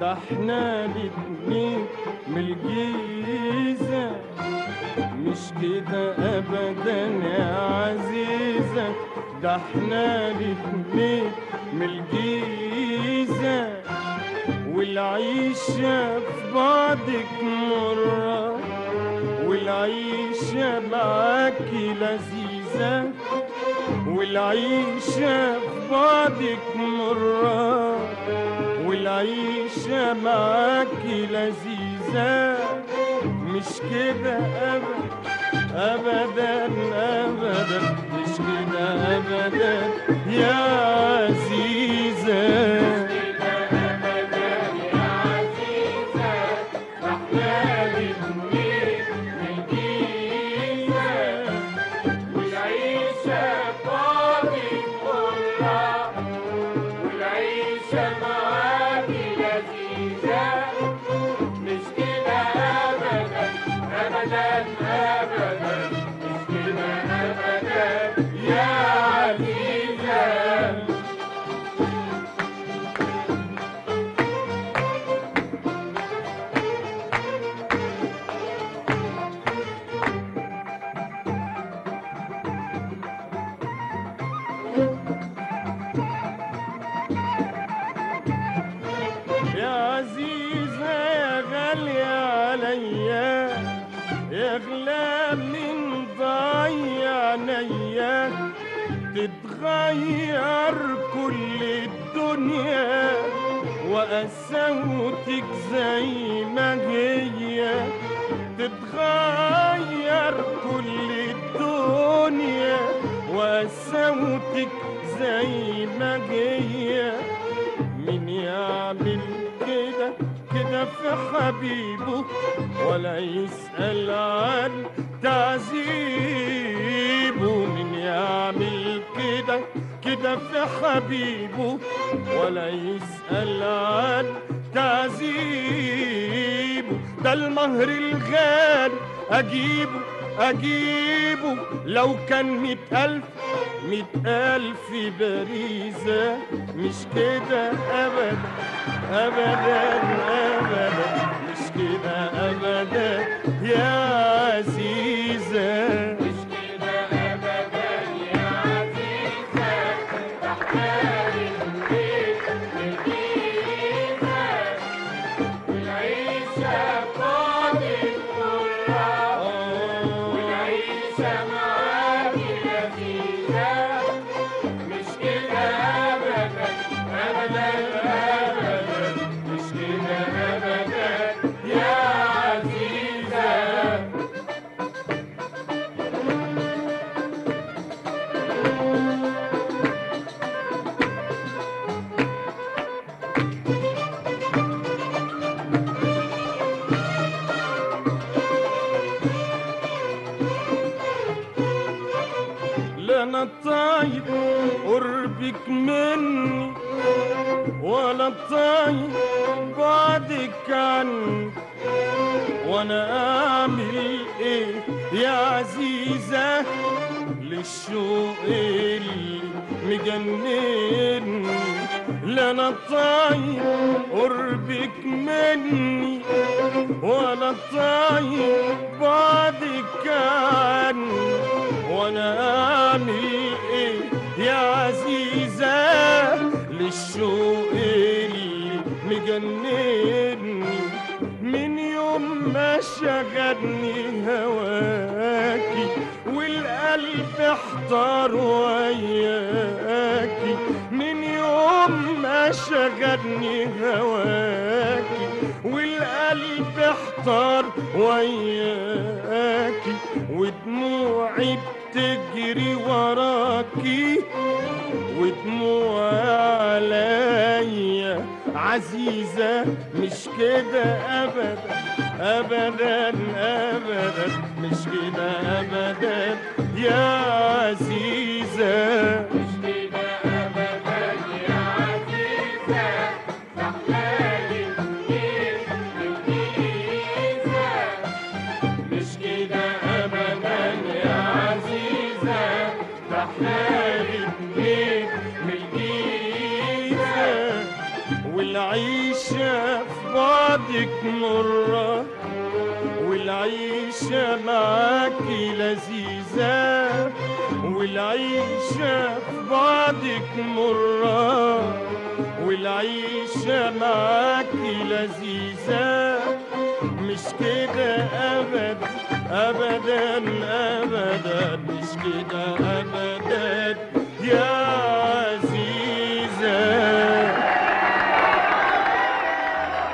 ده إحنا الاتنين من الجيزة مش كده ابدا يا عزيزة ده إحنا الاتنين من الجيزة والعيشة في بعضك مرة والعيشة معاكي لذيذة. والعيشة في بعضك مرة والعيشة معاكي لذيذة. مش كده أبدا أبدا أبدا مش كده أبدا. يا عزيزة يا تتغير كل الدنيا وقسوتك زي ما هي. تتغير كل الدنيا وقسوتك زي ما هي. مين يعمل كده كده في حبيبه ولا يسأل عن تعذيبه مين يعمل كده كده في حبيبه ولا يسأل عن تعذيبه. ده المهر الغالي أجيبه أجيبه. لو كان مئة ألف مئة ألف باريزة مش كده أبدا أبدا أبدا. مش كده أبدا. يا طايق قربك مني. ولا طايق بعدك عني. وأنا اعمل إيه يا عزيزة؟ للشوق اللي مجنني. لا أنا طايق قربك مني. ولا طايق بعدك عني. للشوق اللي مجنني من يوم ما شغلني هواكي والقلب احتار وياكي. من يوم ما شغلني هواكي والقلب احتار وياكي. ودموعي بتجري وراكي ودموعي عزيزة مش كده أبدا أبدا أبدا مش كده ابدا. يا عزيزة. مش كده أبدا يا عزيزة. الجيزة مش كده ابدا يا عزيزة. تحلالي والعيشة في بعدك مرة والعيشة معاكي لذيذة والعيشة في بعدك مرة والعيشة معاكي لذيذة. مش كده أبدا أبدا أبدا مش كده أبدا.